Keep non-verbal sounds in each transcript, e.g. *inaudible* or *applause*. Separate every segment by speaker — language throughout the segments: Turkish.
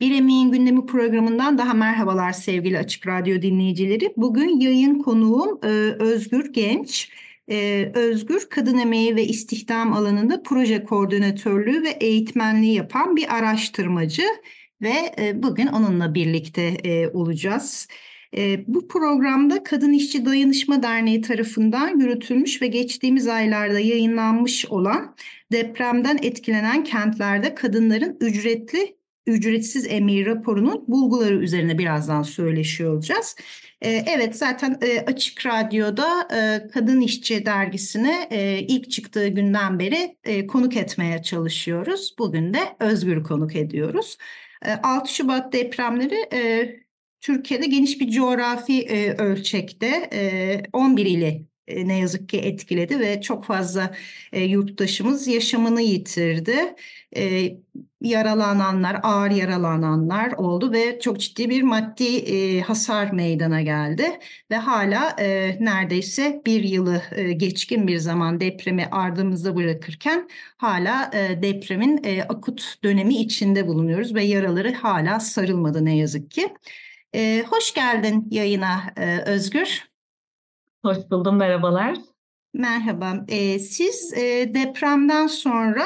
Speaker 1: Bir Emeğin Gündemi programından daha merhabalar sevgili Açık Radyo dinleyicileri. Bugün yayın konuğum e, Özgür Genç. E, Özgür, kadın emeği ve istihdam alanında proje koordinatörlüğü ve eğitmenliği yapan bir araştırmacı ve e, bugün onunla birlikte olacağız. Bu programda Kadın İşçi Dayanışma Derneği tarafından yürütülmüş ve geçtiğimiz aylarda yayınlanmış olan depremden etkilenen kentlerde kadınların ücretli ücretsiz emeği raporunun bulguları üzerine birazdan söyleşiyor olacağız. Ee, evet zaten e, Açık Radyo'da e, Kadın İşçi dergisine e, ilk çıktığı günden beri konuk etmeye çalışıyoruz. Bugün de Özgür konuk ediyoruz. 6 Şubat depremleri Türkiye'de geniş bir coğrafi ölçekte 11 ili ne yazık ki etkiledi ve çok fazla yurttaşımız yaşamını yitirdi yaralananlar, ağır yaralananlar oldu ve çok ciddi bir maddi e, hasar meydana geldi ve hala e, neredeyse bir yılı e, geçkin bir zaman depremi ardımızda bırakırken hala e, depremin e, akut dönemi içinde bulunuyoruz ve yaraları hala sarılmadı ne yazık ki. E, hoş geldin yayına e, Özgür.
Speaker 2: Hoş buldum, merhabalar.
Speaker 1: Merhaba. Siz depremden sonra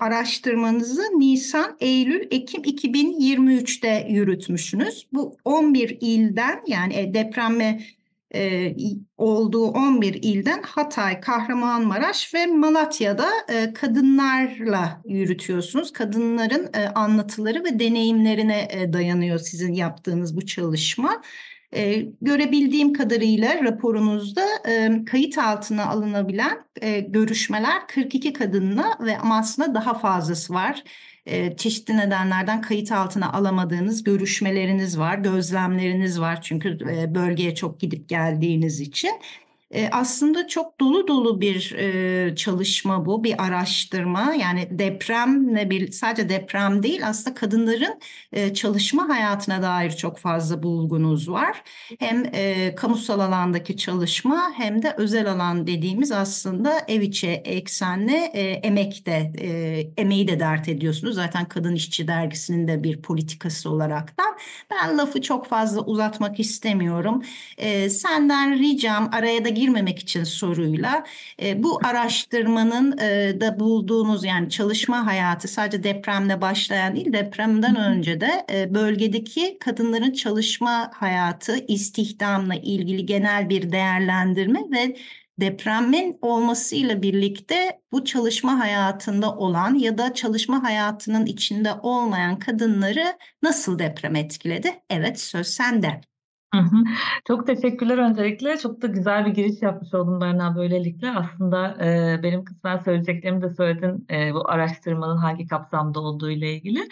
Speaker 1: araştırmanızı Nisan, Eylül, Ekim 2023'te yürütmüşsünüz. Bu 11 ilden yani e, depremme olduğu 11 ilden Hatay, Kahramanmaraş ve Malatya'da kadınlarla yürütüyorsunuz. Kadınların anlatıları ve deneyimlerine dayanıyor sizin yaptığınız bu çalışma. E, görebildiğim kadarıyla raporunuzda e, kayıt altına alınabilen e, görüşmeler 42 kadınla ve ama aslında daha fazlası var. E, çeşitli nedenlerden kayıt altına alamadığınız görüşmeleriniz var, gözlemleriniz var çünkü e, bölgeye çok gidip geldiğiniz için. Aslında çok dolu dolu bir çalışma bu, bir araştırma. Yani depremle bir sadece deprem değil, aslında kadınların çalışma hayatına dair çok fazla bulgunuz var. Hem kamusal alandaki çalışma hem de özel alan dediğimiz aslında ev içi eksenli e, emekte, e, emeği de dert ediyorsunuz. Zaten Kadın İşçi Dergisi'nin de bir politikası olaraktan. Ben lafı çok fazla uzatmak istemiyorum. Senden ricam araya da girmemek için soruyla e, bu araştırmanın e, da bulduğunuz yani çalışma hayatı sadece depremle başlayan değil depremden önce de e, bölgedeki kadınların çalışma hayatı istihdamla ilgili genel bir değerlendirme ve depremin olmasıyla birlikte bu çalışma hayatında olan ya da çalışma hayatının içinde olmayan kadınları nasıl deprem etkiledi? Evet söz sende.
Speaker 2: Çok teşekkürler öncelikle. Çok da güzel bir giriş yapmış oldum Berna böylelikle. Aslında e, benim kısmen söyleyeceklerimi de söyledin e, bu araştırmanın hangi kapsamda olduğu ile ilgili.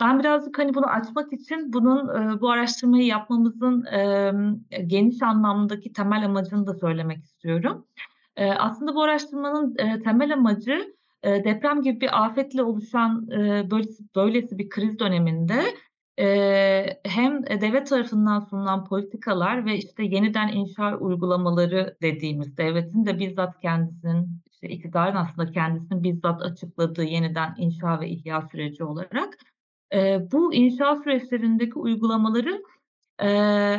Speaker 2: Ben birazcık hani bunu açmak için bunun e, bu araştırmayı yapmamızın e, geniş anlamdaki temel amacını da söylemek istiyorum. E, aslında bu araştırmanın e, temel amacı e, deprem gibi bir afetle oluşan e, böylesi, böylesi bir kriz döneminde hem devlet tarafından sunulan politikalar ve işte yeniden inşa uygulamaları dediğimiz devletin de bizzat kendisinin işte iktidarın aslında kendisinin bizzat açıkladığı yeniden inşa ve ihya süreci olarak bu inşa süreçlerindeki uygulamaları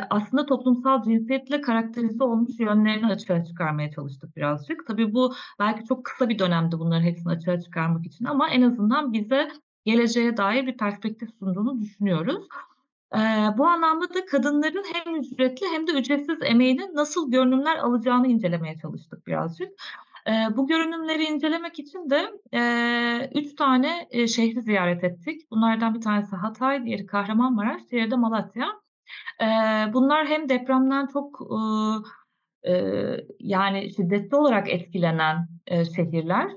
Speaker 2: aslında toplumsal cinsiyetle karakterize olmuş yönlerini açığa çıkarmaya çalıştık birazcık. Tabii bu belki çok kısa bir dönemde bunların hepsini açığa çıkarmak için ama en azından bize geleceğe dair bir perspektif sunduğunu düşünüyoruz. Ee, bu anlamda da kadınların hem ücretli hem de ücretsiz emeğinin nasıl görünümler alacağını incelemeye çalıştık birazcık. Ee, bu görünümleri incelemek için de e, üç tane e, şehri ziyaret ettik. Bunlardan bir tanesi Hatay, diğeri Kahramanmaraş, diğeri de Malatya. Eee, bunlar hem depremden çok, ııı, eee, yani şiddetli olarak etkilenen, eee, şehirler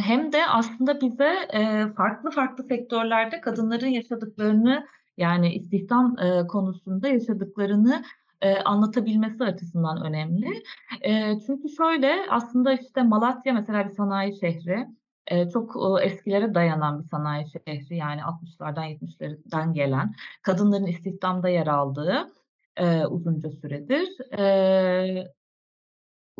Speaker 2: hem de aslında bize, eee, farklı farklı sektörlerde kadınların yaşadıklarını, yani istihdam, eee, konusunda yaşadıklarını, eee, anlatabilmesi açısından önemli. Eee, çünkü şöyle, aslında, işte, Malatya mesela bir sanayi şehri. Eee, çok, ııı, eskilere dayanan bir sanayi şehri, yani 60'lardan 70'lerden gelen, kadınların istihdamda yer aldığı, eee, uzunca süredir. Eee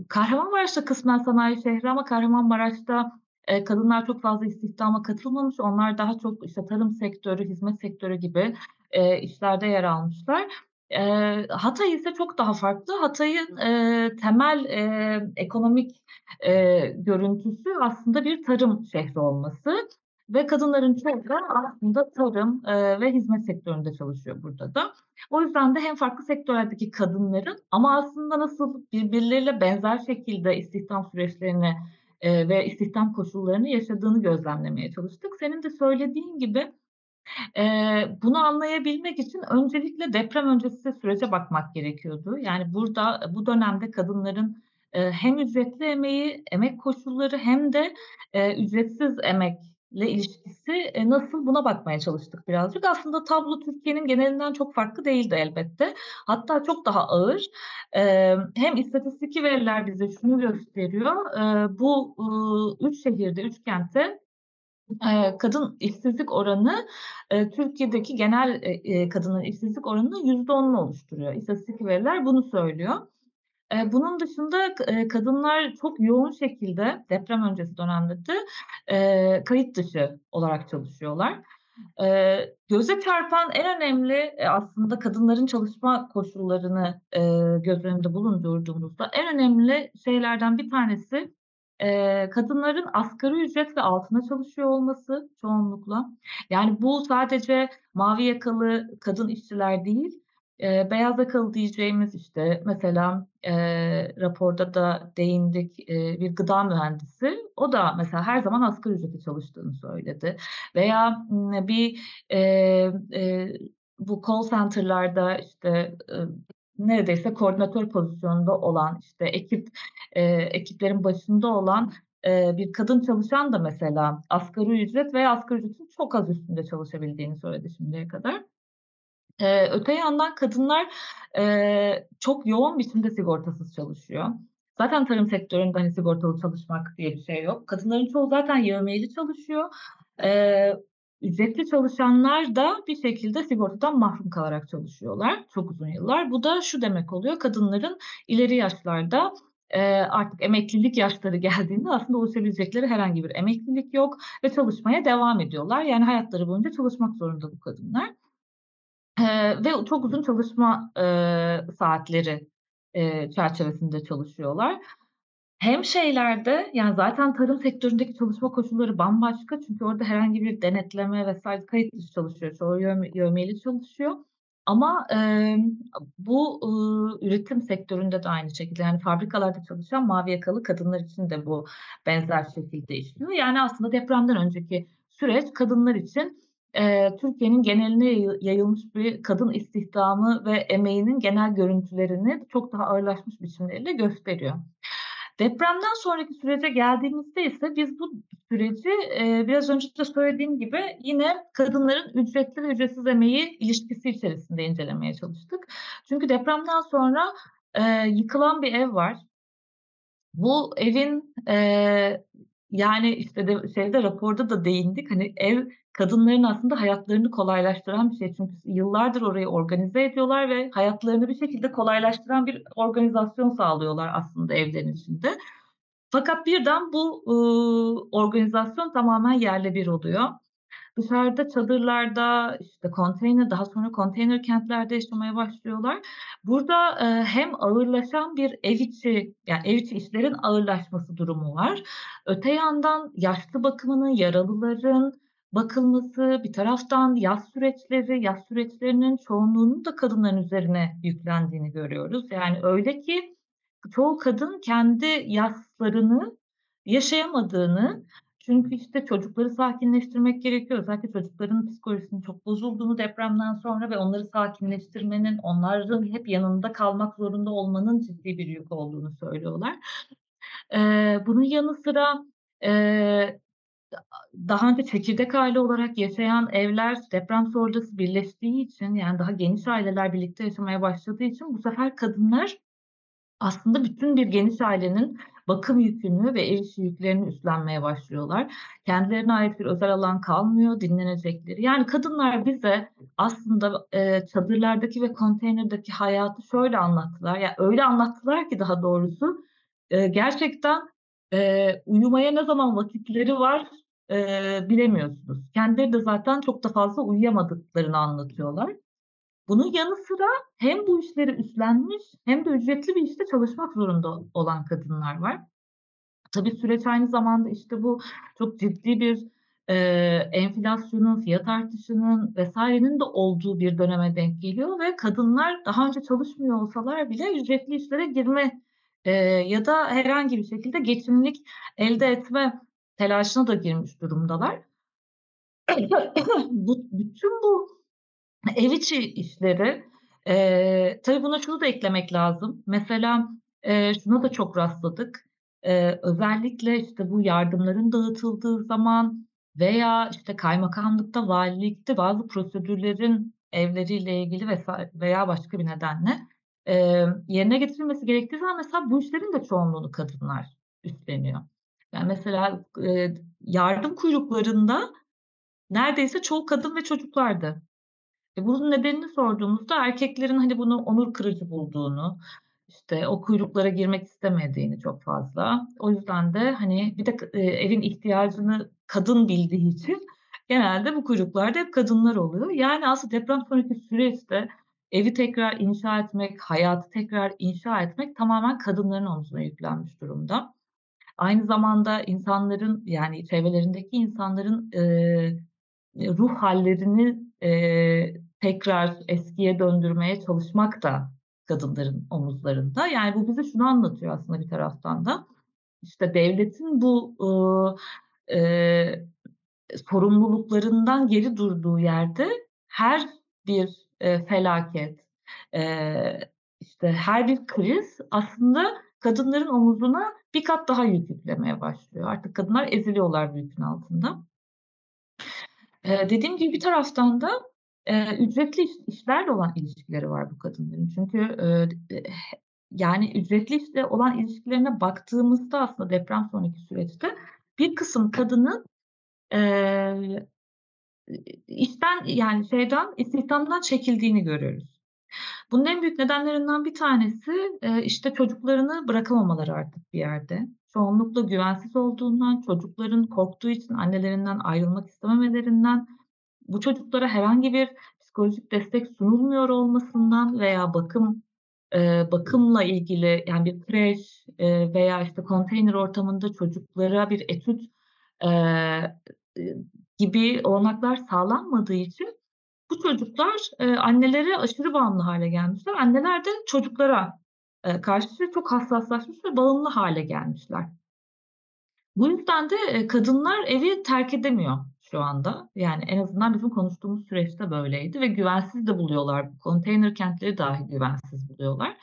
Speaker 2: Kahramanmaraş da kısmen sanayi şehri ama Kahramanmaraş'ta, eee, kadınlar çok fazla istihdama katılmamış. Onlar daha çok, işte, tarım sektörü, hizmet sektörü gibi, eee, işlerde yer almışlar. Eee, Hatay ise çok daha farklı. Hatay'ın, eee, temel, eee, ekonomik, eee, görüntüsü aslında bir tarım şehri olması ve kadınların çoğu da aslında tarım, eee, ve hizmet sektöründe çalışıyor burada da. O yüzden de hem farklı sektörlerdeki kadınların ama aslında nasıl birbirleriyle benzer şekilde istihdam süreçlerini, eee, ve istihdam koşullarını yaşadığını gözlemlemeye çalıştık. Senin de söylediğin gibi, eee, bunu anlayabilmek için öncelikle deprem öncesi sürece bakmak gerekiyordu. Yani burada, bu dönemde kadınların, eee, hem ücretli emeği, emek koşulları hem de, eee, ücretsiz emek ile ilişkisi, eee, nasıl buna bakmaya çalıştık birazcık. Aslında tablo Türkiye'nin genelinden çok farklı değildi elbette. Hatta çok daha ağır. Emm, hem istatistiki veriler bize şunu gösteriyor, eee, bu, ııı, 3 şehirde, 3 kentte, eee, kadın işsizlik oranı, eee, Türkiye'deki genel, eee, kadının işsizlik oranının %10'unu oluşturuyor. İstatistik veriler bunu söylüyor. Bunun dışında kadınlar çok yoğun şekilde deprem öncesi dönemde de, kayıt dışı olarak çalışıyorlar. Göze çarpan en önemli, eee, aslında kadınların çalışma koşullarını, eee, göz önünde bulundurduğumuzda en önemli şeylerden bir tanesi, kadınların asgari ücret ve altında çalışıyor olması çoğunlukla. Yani bu sadece mavi yakalı kadın işçiler değil, Eee, beyaz yakalı diyeceğimiz, işte, mesela, eee, raporda da değindik, eee, bir gıda mühendisi. O da mesela her zaman asgari ücrete çalıştığını söyledi. Veya, bir, eee, eee, bu call center'larda, işte, ııı, neredeyse koordinatör pozisyonunda olan, işte, ekip, eee, ekiplerin başında olan, eee, bir kadın çalışan da mesela asgari ücret veya asgari ücretin çok az üstünde çalışabildiğini söyledi şimdiye kadar. Eee, öte yandan kadınlar, eee, çok yoğun biçimde sigortasız çalışıyor. Zaten tarım sektöründe, hani, sigortalı çalışmak diye bir şey yok. Kadınların çoğu zaten yevmiyeli çalışıyor. Eee, ücretli çalışanlar da bir şekilde sigortadan mahrum kalarak çalışıyorlar çok uzun yıllar. Bu da şu demek oluyor, kadınların ileri yaşlarda, eee, artık emeklilik yaşları *laughs* geldiğinde aslında ulaşabilecekleri herhangi bir emeklilik yok ve çalışmaya devam ediyorlar. Yani hayatları boyunca çalışmak zorunda bu kadınlar. Ve çok uzun çalışma, eee, saatleri, eee, çerçevesinde çalışıyorlar. Hem şeylerde, yani, zaten tarım sektöründeki çalışma koşulları bambaşka çünkü orada herhangi bir denetleme vs. kayıt dışı çalışıyor. Çoğu yevmiyeli çalışıyor ama, emm, bu, ııı, üretim sektöründe de aynı şekilde, yani, fabrikalarda çalışan mavi yakalı kadınlar için de bu benzer şekilde işliyor. Yani, aslında depremden önceki süreç kadınlar için Eee, Türkiye'nin geneline yayı yayılmış bir kadın istihdamı ve emeğinin genel görüntülerini çok daha ağırlaşmış biçimleriyle gösteriyor. Depremden sonraki sürece geldiğimizde ise biz bu süreci, eee, biraz önce de söylediğim gibi yine kadınların ücretli ve ücretsiz emeği ilişkisi içerisinde incelemeye çalıştık. Çünkü depremden sonra, eee, yıkılan bir ev var. Bu evin, eee, yani, işte, de şeyde raporda da değindik, hani, ev kadınların aslında hayatlarını kolaylaştıran bir şey. Çünkü yıllardır orayı organize ediyorlar ve hayatlarını bir şekilde kolaylaştıran bir organizasyon sağlıyorlar aslında evlerin içinde. Fakat birden bu, ııı, organizasyon tamamen yerle bir oluyor. Dışarıda çadırlarda, işte, konteyner, daha sonra konteyner kentlerde yaşamaya başlıyorlar. Burada, eee, hem ağırlaşan bir ev içi, yani, ev içi işlerin ağırlaşması durumu var. Öte yandan yaşlı bakımının, yaralıların bakılması, bir taraftan yaz süreçleri, yaz süreçlerinin çoğunluğunun da kadınların üzerine yüklendiğini görüyoruz. Yani, öyle ki çoğu kadın kendi yaslarını yaşayamadığını Çünkü işte çocukları sakinleştirmek gerekiyor. Özellikle çocukların psikolojisinin çok bozulduğunu depremden sonra ve onları sakinleştirmenin, onların hep yanında kalmak zorunda olmanın ciddi bir yük olduğunu söylüyorlar. Ee, bunun yanı sıra e, daha önce çekirdek aile olarak yaşayan evler deprem sonrası birleştiği için yani daha geniş aileler birlikte yaşamaya başladığı için bu sefer kadınlar aslında bütün bir geniş ailenin bakım yükünü ve ev işi yüklerini üstlenmeye başlıyorlar. Kendilerine ait bir özel alan kalmıyor, dinlenecekleri. Yani kadınlar bize aslında e, çadırlardaki ve konteynerdeki hayatı şöyle anlattılar. Yani öyle anlattılar ki daha doğrusu e, gerçekten e, uyumaya ne zaman vakitleri var e, bilemiyorsunuz. Kendileri de zaten çok da fazla uyuyamadıklarını anlatıyorlar. Bunun yanı sıra hem bu işleri üstlenmiş hem de ücretli bir işte çalışmak zorunda olan kadınlar var. Tabii süreç aynı zamanda işte bu çok ciddi bir e, enflasyonun, fiyat artışının vesairenin de olduğu bir döneme denk geliyor ve kadınlar daha önce çalışmıyor olsalar bile ücretli işlere girme e, ya da herhangi bir şekilde geçimlik elde etme telaşına da girmiş durumdalar. *coughs* bu, bütün bu Ev içi işleri, eee, tabii buna şunu da eklemek lazım. Mesela, eee, şuna da çok rastladık. Eee, özellikle, işte, bu yardımların dağıtıldığı zaman veya, işte, kaymakamlıkta, valilikte bazı prosedürlerin evleriyle ilgili vs. veya başka bir nedenle, eee, yerine getirilmesi gerektiği zaman mesela bu işlerin de çoğunluğunu kadınlar üstleniyor. Yani, mesela, eee, yardım kuyruklarında neredeyse çoğu kadın ve çocuklardı. E, bunun nedenini sorduğumuzda erkeklerin, hani, bunu onur kırıcı bulduğunu, işte, o kuyruklara girmek istemediğini çok fazla. O yüzden de, hani, bir de eee, evin ihtiyacını kadın bildiği için genelde bu kuyruklarda hep kadınlar oluyor. Yani aslında deprem sonraki süreçte evi tekrar inşa etmek, hayatı tekrar inşa etmek tamamen kadınların omzuna yüklenmiş durumda. Aynı zamanda insanların, yani çevrelerindeki insanların, eee, ruh hallerini eee tekrar eskiye döndürmeye çalışmak da kadınların omuzlarında. Yani bu bize şunu anlatıyor aslında bir taraftan da. İşte devletin bu eee, sorumluluklarından geri durduğu yerde her bir eee, felaket, eee, işte her bir kriz aslında kadınların omuzuna bir kat daha yük yüklemeye başlıyor. Artık kadınlar eziliyorlar bu yükün altında. Eee, dediğim gibi bir taraftan da Eee, ücretli iş işlerle olan ilişkileri var bu kadınların. Çünkü, d yani ücretli işle olan ilişkilerine baktığımızda aslında deprem sonraki süreçte bir kısım kadının, eee, işten yani şeyden, istihdamdan çekildiğini görüyoruz. Bunun en büyük nedenlerinden bir tanesi, eee, işte çocuklarını bırakamamaları artık bir yerde. Çoğunlukla güvensiz olduğundan, çocukların korktuğu için annelerinden ayrılmak istememelerinden bu çocuklara herhangi bir psikolojik destek sunulmuyor olmasından veya bakım eee, bakımla ilgili yani bir kreş eee, veya işte konteyner ortamında çocuklara bir etüt eee, gibi olanaklar sağlanmadığı için bu çocuklar eee, annelere aşırı bağımlı hale gelmişler. Anneler de çocuklara eee, karşı çok hassaslaşmış ve bağımlı hale gelmişler. Bu yüzden de kadınlar evi terk edemiyor şu anda. Yani en azından bizim konuştuğumuz süreçte böyleydi ve güvensiz de buluyorlar. Konteyner kentleri dahi güvensiz buluyorlar.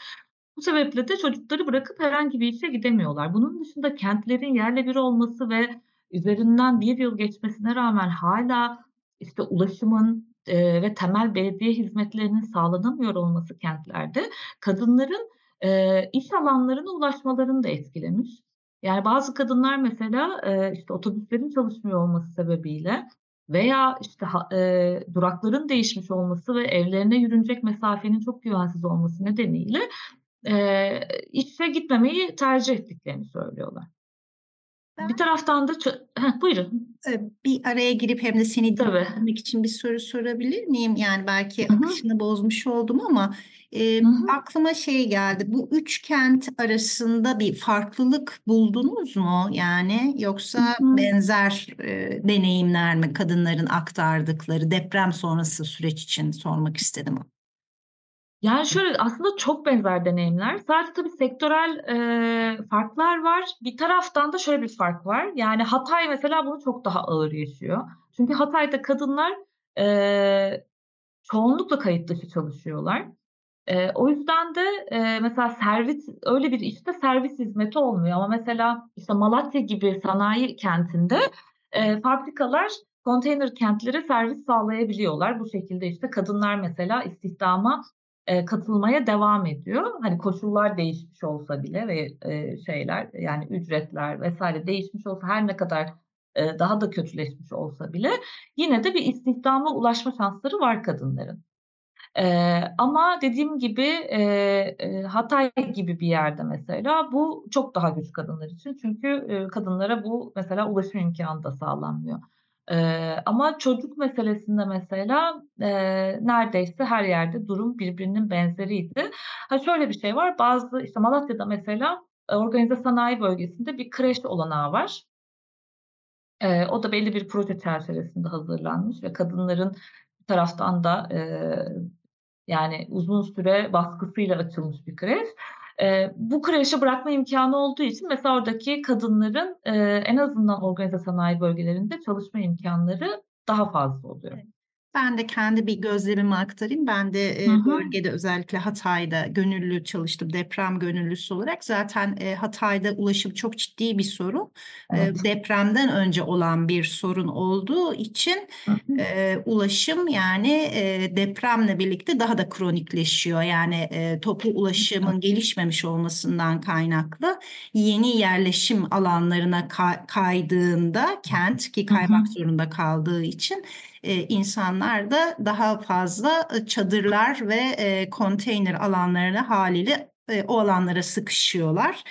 Speaker 2: Bu sebeple de çocukları bırakıp herhangi bir işe gidemiyorlar. Bunun dışında kentlerin yerle bir olması ve üzerinden bir yıl geçmesine rağmen hala işte ulaşımın e, ve temel belediye hizmetlerinin sağlanamıyor olması kentlerde kadınların e, iş alanlarına ulaşmalarını da etkilemiş. Yani bazı kadınlar mesela, eee, işte, otobüslerin çalışmıyor olması sebebiyle veya, işte, eee, durakların değişmiş olması ve evlerine yürünecek mesafenin çok güvensiz olması nedeniyle, eee, işe gitmemeyi tercih ettiklerini söylüyorlar. Ben... Bir taraftan da Heh, buyurun.
Speaker 1: Bir araya girip hem de seni dinlemek için bir soru sorabilir miyim? Yani belki Hı-hı. akışını bozmuş oldum ama e, aklıma şey geldi. Bu üç kent arasında bir farklılık buldunuz mu? Yani yoksa Hı-hı. benzer e, deneyimler mi kadınların aktardıkları deprem sonrası süreç için sormak istedim.
Speaker 2: Yani, şöyle, aslında çok benzer deneyimler. Sadece tabii sektörel, eee, farklar var. Bir taraftan da şöyle bir fark var. Yani, Hatay mesela bunu çok daha ağır yaşıyor. Çünkü Hatay'da kadınlar, eee, çoğunlukla kayıt dışı çalışıyorlar. Eee, o yüzden de, eee, mesela servis öyle bir işte servis hizmeti olmuyor ama mesela, işte, Malatya gibi sanayi kentinde, eee, fabrikalar konteyner kentlere servis sağlayabiliyorlar. Bu şekilde, işte, kadınlar mesela istihdama, katılmaya devam ediyor. Hani, koşullar değişmiş olsa bile ve, şeyler, yani, ücretler vs. değişmiş olsa, her ne kadar, daha da kötüleşmiş olsa bile yine de bir istihdama ulaşma şansları var kadınların. Eee, ama dediğim gibi, eee, eee, Hatay gibi bir yerde mesela bu çok daha güç kadınlar için. Çünkü, eee, kadınlara bu mesela ulaşım imkânı da sağlanmıyor. Eee, ama çocuk meselesinde mesela, eee, neredeyse her yerde durum birbirinin benzeriydi. Ha, şöyle bir şey var, bazı işte Malatya'da mesela, organize sanayi bölgesinde bir kreş olanağı var. Eee, o da belli bir proje çerçevesinde hazırlanmış ve kadınların bir taraftan da, eee, yani, uzun süre baskısıyla açılmış bir kreş. Eee, bu kreşi bırakma imkânı olduğu için mesela oradaki kadınların, eee, en azından organize sanayi bölgelerinde çalışma imkânları daha fazla oluyor.
Speaker 1: Evet. Ben de kendi bir gözlemimi aktarayım. Ben de,
Speaker 2: hı.
Speaker 1: bölgede özellikle Hatay'da gönüllü çalıştım, deprem gönüllüsü olarak. Zaten, eee, Hatay'da ulaşım çok ciddi bir sorun. Eee,
Speaker 2: Evet.
Speaker 1: depremden önce olan bir sorun olduğu için, eee, ulaşım, yani, eee, depremle birlikte daha da kronikleşiyor. Yani, eee, toplu ulaşımın gelişmemiş olmasından kaynaklı yeni yerleşim alanlarına ka kaydığında kent, ki kaymak zorunda kaldığı için, eee, insanlar da daha fazla, ı çadırlar ve, eee, konteyner alanlarına hâliyle, eee, o alanlara sıkışıyorlar,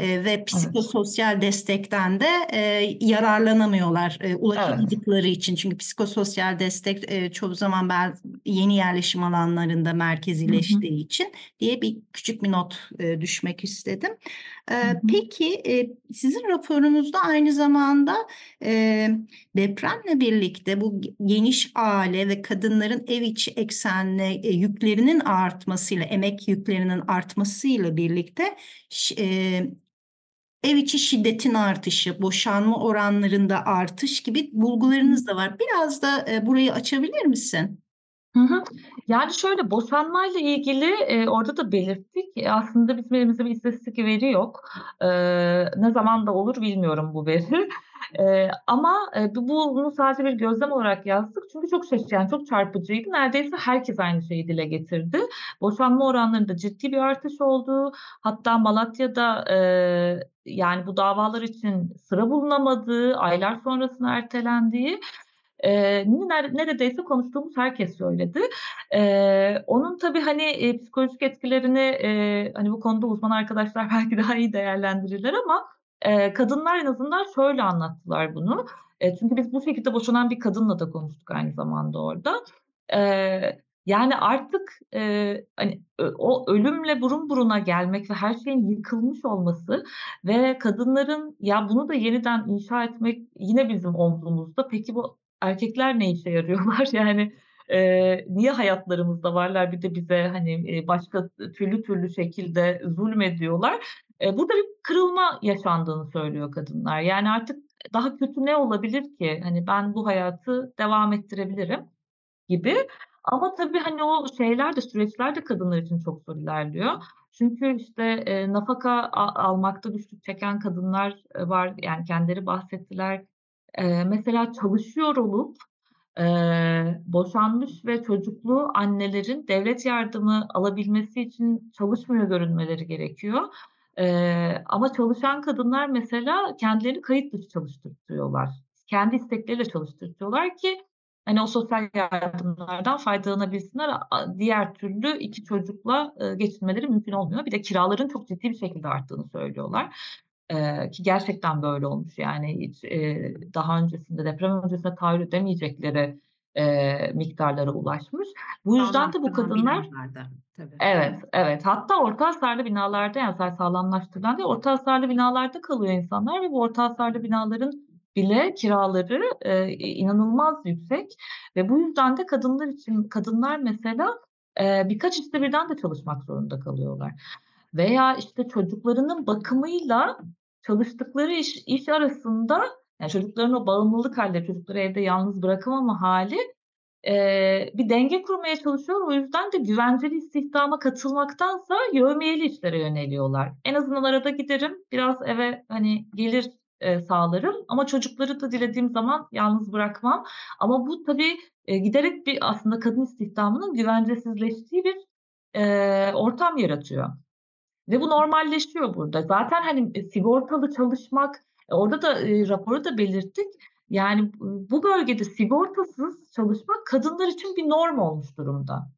Speaker 1: eee, ve
Speaker 2: Evet.
Speaker 1: psikososyal destekten de, eee, yararlanamıyorlar,
Speaker 2: Evet.
Speaker 1: ulaşamadıkları için. Çünkü psikososyal destek, eee, çoğu zaman ben yeni yerleşim alanlarında merkezileştiği için diye bir küçük bir not, eee, düşmek istedim. Peki, sizin raporunuzda aynı zamanda, depremle birlikte bu ge geniş aile ve kadınların ev içi eksenli, yüklerinin artmasıyla, emek yüklerinin artmasıyla birlikte ev içi şiddetin artışı, boşanma oranlarında artış gibi bulgularınız da var. Biraz da, burayı açabilir misin?
Speaker 2: Yani, şöyle, boşanmayla ilgili, eee, orada da belirttik. Eee, aslında bizim elimizde bir istatistik veri yok. Eee, ne zaman da olur bilmiyorum bu veri. Eee, ama, bu bunu sadece bir gözlem olarak yazdık çünkü çok şaş yani, çok çarpıcıydı. Neredeyse herkes aynı şeyi dile getirdi. Boşanma oranlarında ciddi bir artış olduğu, hatta Malatya'da, eee, yani, bu davalar için sıra bulunamadığı, aylar sonrasına ertelendiği, ner neredeyse konuştuğumuz herkes söyledi. Eee, onun tabii, hani, eee, psikolojik etkilerini, eee, hani, bu konuda uzman arkadaşlar *laughs* belki daha iyi değerlendirirler ama, eee, kadınlar en azından şöyle anlattılar bunu. Eee, çünkü biz bu şekilde boşanan bir kadınla da konuştuk aynı zamanda orada. Eee, yani, artık, eee, hani, o ölümle burun buruna gelmek ve her şeyin yıkılmış olması ve kadınların ya, bunu da yeniden inşa etmek yine bizim omzumuzda. Peki bu erkekler ne işe yarıyorlar? *laughs* Yani, eee, niye hayatlarımızda varlar? Bir de bize, hani, başka türlü türlü şekilde zulmediyorlar. Eee, burada bir kırılma yaşandığını söylüyor kadınlar. Yani, artık daha kötü ne olabilir ki? Hani, ben bu hayatı devam ettirebilirim gibi. Ama tabii, hani, o şeyler de süreçler de kadınlar için çok zor ilerliyor. Çünkü, işte, eee, nafaka almakta güçlük çeken kadınlar, var. Yani, kendileri bahsettiler. Eee, mesela çalışıyor olup, eee, boşanmış ve çocuklu annelerin devlet yardımı alabilmesi için çalışmıyor görünmeleri gerekiyor. Eee, ama çalışan kadınlar mesela kendilerini kayıt dışı çalıştırtıyorlar. Kendi istekleriyle çalıştırtıyorlar ki, hani, o sosyal yardımlardan faydalanabilsinler. Diğer türlü 2 çocukla, geçinmeleri mümkün olmuyor. Bir de kiraların çok ciddi bir şekilde arttığını söylüyorlar. Eee, ki gerçekten böyle olmuş. Yani, hiç, eee, daha öncesinde, deprem öncesinde tahayyül edemeyecekleri, eee, miktarlara ulaşmış. Bu yüzden de bu kadınlar.
Speaker 1: Tabii.
Speaker 2: Evet, evet. Hatta orta hasarlı binalarda, yani, sadece sağlamlaştırılan değil, orta hasarlı binalarda kalıyor insanlar ve bu orta hasarlı binaların bile kiraları, i inanılmaz yüksek ve bu yüzden de kadınlar için kadınlar mesela, e, birkaç işte birden de çalışmak zorunda kalıyorlar. Veya işte çocuklarının bakımıyla çalıştıkları iş, iş arasında yani çocukların o bağımlılık halleri, çocukları evde yalnız bırakamama hali Eee, bir denge kurmaya çalışıyor. O yüzden de güvenceli istihdama katılmaktansa yevmiyeli işlere yöneliyorlar. En azından arada giderim, biraz eve, hani, gelir, eee, sağlarım ama çocukları da dilediğim zaman yalnız bırakmam. Ama bu tabii, eee, giderek bir aslında kadın istihdamının güvencesizleştiği bir, eee, ortam yaratıyor ve bu normalleşiyor burada. Zaten, hani, e, sigortalı çalışmak, e, orada da, eee, raporda da belirttik. Yani bu bölgede sigortasız çalışmak kadınlar için bir norm olmuş durumda.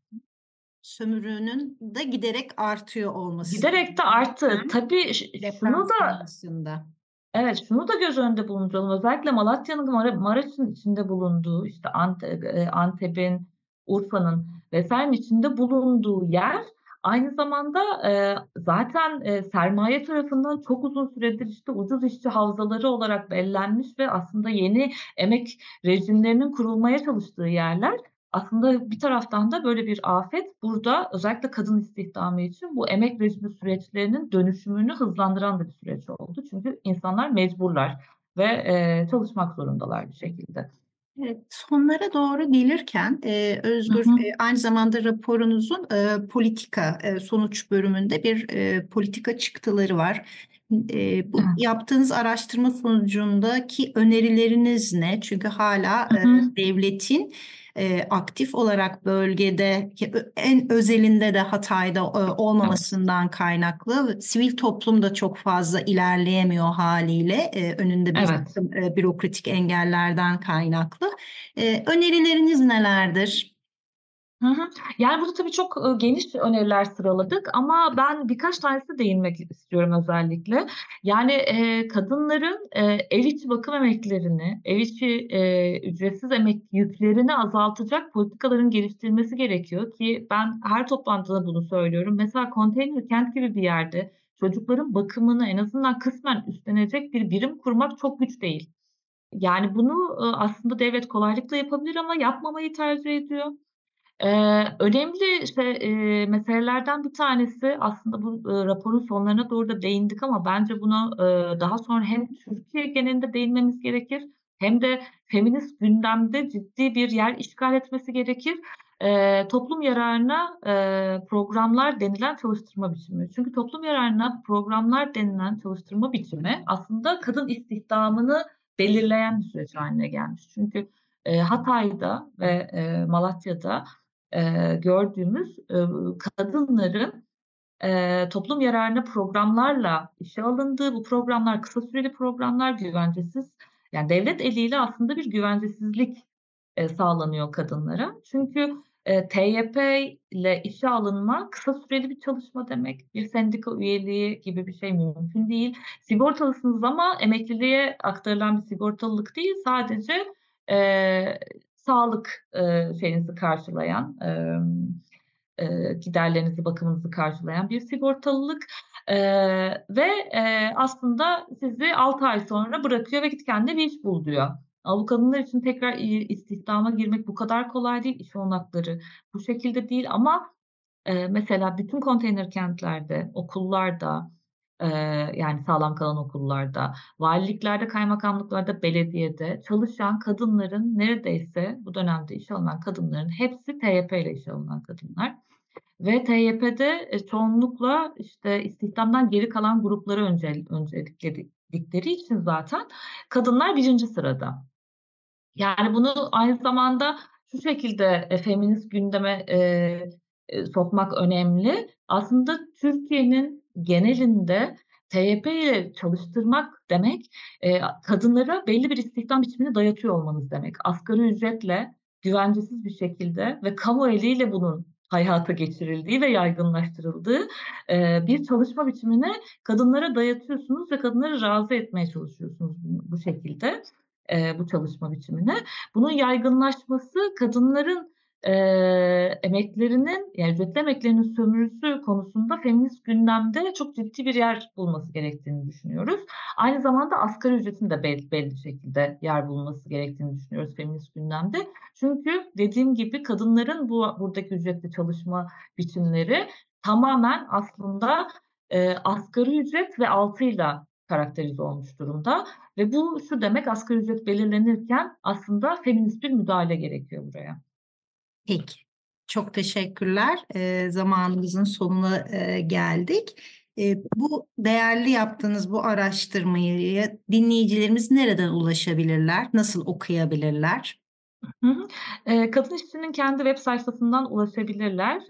Speaker 1: Sömürünün de giderek artıyor olması.
Speaker 2: Giderek de arttı. Tabii şunu da
Speaker 1: sonrasında.
Speaker 2: Evet, şunu da göz önünde bulunduralım. Özellikle Malatya'nın Mara Maraş'ın içinde bulunduğu, işte eee, Antep'in, Urfa'nın vs.'nin içinde bulunduğu yer Aynı zamanda, eee, zaten, eee, sermaye tarafından çok uzun süredir, işte, ucuz işçi havzaları olarak bellenmiş ve aslında yeni emek rejimlerinin kurulmaya çalıştığı yerler. Aslında bir taraftan da böyle bir afet burada özellikle kadın istihdamı için bu emek rejimi süreçlerinin dönüşümünü hızlandıran da bir süreç oldu. Çünkü insanlar mecburlar ve, eee, çalışmak zorundalar bir şekilde.
Speaker 1: Evet, sonlara doğru gelirken e, Özgür
Speaker 2: Hı hı.
Speaker 1: e, aynı zamanda raporunuzun e, politika e, sonuç bölümünde bir e, politika çıktıları var. E, bu
Speaker 2: Evet.
Speaker 1: yaptığınız araştırma sonucundaki önerileriniz ne? Çünkü hala
Speaker 2: Hı
Speaker 1: e,
Speaker 2: hı.
Speaker 1: devletin e, aktif olarak bölgede en özelinde de Hatay'da e, olmamasından kaynaklı sivil toplum da çok fazla ilerleyemiyor haliyle e, önünde bir
Speaker 2: Evet.
Speaker 1: e, bürokratik engellerden kaynaklı. E, önerileriniz nelerdir?
Speaker 2: Hı hı. Yani, burada tabii çok, geniş öneriler sıraladık ama ben birkaç tanesine değinmek istiyorum özellikle. Yani, eee, kadınların, eee, ev içi bakım emeklerini, ev içi, eee, ücretsiz emek yüklerini azaltacak politikaların geliştirilmesi gerekiyor ki ben her toplantıda bunu söylüyorum. Mesela konteyner kent gibi bir yerde çocukların bakımını en azından kısmen üstlenecek bir birim kurmak çok güç değil. Yani, bunu, aslında devlet kolaylıkla yapabilir ama yapmamayı tercih ediyor. Eee, önemli, işte, eee, meselelerden bir tanesi aslında bu, ııı, raporun sonlarına doğru da değindik ama bence buna, ııı, daha sonra hem Türkiye genelinde değinmemiz gerekir hem de feminist gündemde ciddi bir yer işgal etmesi gerekir. Eee, toplum yararına, eee, programlar denilen çalıştırma biçimi. Çünkü toplum yararına programlar denilen çalıştırma biçimi aslında kadın istihdamını belirleyen bir süreç hâline gelmiş. Çünkü, eee, Hatay'da ve, eee, Malatya'da eee, gördüğümüz, ııı, kadınların, eee, toplum yararına programlarla işe alındığı, bu programlar kısa süreli programlar, güvencesiz, yani devlet eliyle aslında bir güvencesizlik, eee, sağlanıyor kadınlara. Çünkü, eee, TYP ile işe alınma kısa süreli bir çalışma demek. Bir sendika üyeliği gibi bir şey mümkün değil. Sigortalısınız ama emekliliğe aktarılan bir sigortalılık değil, sadece, eee sağlık, eee, şeyinizi karşılayan, emm, eee, giderlerinizi, bakımınızı karşılayan bir sigortalılık, eee, ve, eee, aslında sizi 6 ay sonra bırakıyor ve "Git kendine bir iş bul." diyor. Bu kadınlar için tekrar, istihdama girmek bu kadar kolay değil. İş olanakları bu şekilde değil ama, eee, mesela bütün konteyner kentlerde, okullarda, Yani sağlam kalan okullarda, valiliklerde, kaymakamlıklarda, belediyede çalışan kadınların neredeyse bu dönemde işe alınan kadınların hepsi TYP ile işe alınan kadınlar ve TYP'de, eee, çoğunlukla, işte, istihdamdan geri kalan grupları öncel öncelikledikleri için zaten kadınlar 1. sırada. Yani bunu aynı zamanda şu şekilde, eee, feminist gündeme, eee, eee, sokmak önemli. Aslında Türkiye'nin genelinde TYP ile çalıştırmak demek, eee, kadınlara belli bir istihdam biçimini dayatıyor olmanız demek. Asgari ücretle, güvencesiz bir şekilde ve kamu eliyle bunun hayata geçirildiği ve yaygınlaştırıldığı, eee, bir çalışma biçimini kadınlara dayatıyorsunuz ve kadınları razı etmeye çalışıyorsunuz bu şekilde, eee, bu çalışma biçimine. Bunun yaygınlaşması kadınların Eee, emeklerinin, yani ücretli emeklerinin sömürüsü konusunda feminist gündemde çok ciddi bir yer bulması gerektiğini düşünüyoruz. Aynı zamanda asgari ücretin de belli, belli şekilde yer bulması gerektiğini düşünüyoruz feminist gündemde. Çünkü dediğim gibi kadınların bu buradaki ücretli çalışma biçimleri tamamen aslında e, asgari ücret ve altıyla karakterize olmuş durumda. Ve bu şu demek asgari ücret belirlenirken aslında feminist bir müdahale gerekiyor buraya.
Speaker 1: Peki. Çok teşekkürler. E, zamanımızın sonuna e, geldik. E, bu değerli yaptığınız bu araştırmayı dinleyicilerimiz nereden ulaşabilirler? Nasıl okuyabilirler?
Speaker 2: Kadın işçinin kendi web sayfasından ulaşabilirler.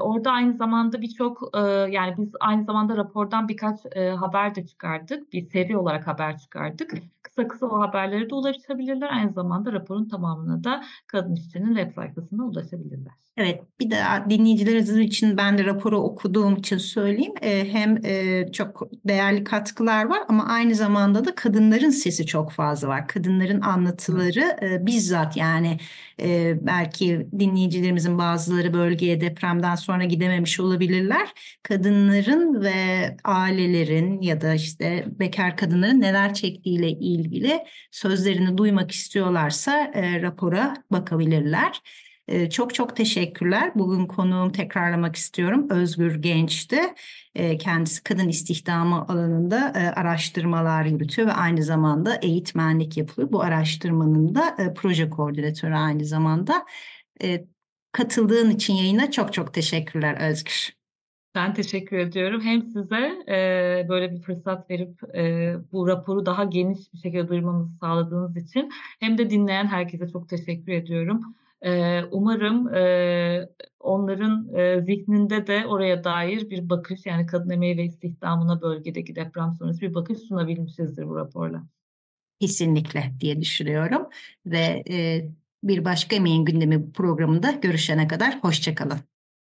Speaker 2: Orada aynı zamanda birçok, yani biz aynı zamanda rapordan birkaç, haber de çıkardık. Bir seri olarak haber çıkardık. Kısa kısa o haberlere de ulaşabilirler. Aynı zamanda raporun tamamına da kadın işçinin web sayfasından ulaşabilirler.
Speaker 1: Evet, bir daha dinleyicileriniz için ben de raporu okuduğum için söyleyeyim. Ee, hem e, çok değerli katkılar var ama aynı zamanda da kadınların sesi çok fazla var. Kadınların anlatıları e, bizzat yani e, belki dinleyicilerimizin bazıları bölgeye depremden sonra gidememiş olabilirler. Kadınların ve ailelerin ya da işte bekar kadınların neler çektiğiyle ilgili sözlerini duymak istiyorlarsa rapora bakabilirler. Ee, çok çok teşekkürler. Bugün konuğum tekrarlamak istiyorum. Özgür Genç'ti. Ee, kendisi kadın istihdamı alanında e, araştırmalar yürütüyor ve aynı zamanda eğitmenlik yapıyor. Bu araştırmanın da e, proje koordinatörü aynı zamanda. Ee, katıldığın için yayına çok çok teşekkürler Özgür.
Speaker 2: Ben teşekkür ediyorum. Hem size e, böyle bir fırsat verip e, bu raporu daha geniş bir şekilde duyurmamızı sağladığınız için hem de dinleyen herkese çok teşekkür ediyorum. Umarım onların zihninde de oraya dair bir bakış yani kadın emeği ve istihdamına bölgedeki deprem sonrası bir bakış sunabilmişizdir bu raporla.
Speaker 1: Kesinlikle diye düşünüyorum ve bir başka emeğin gündemi programında görüşene kadar hoşçakalın.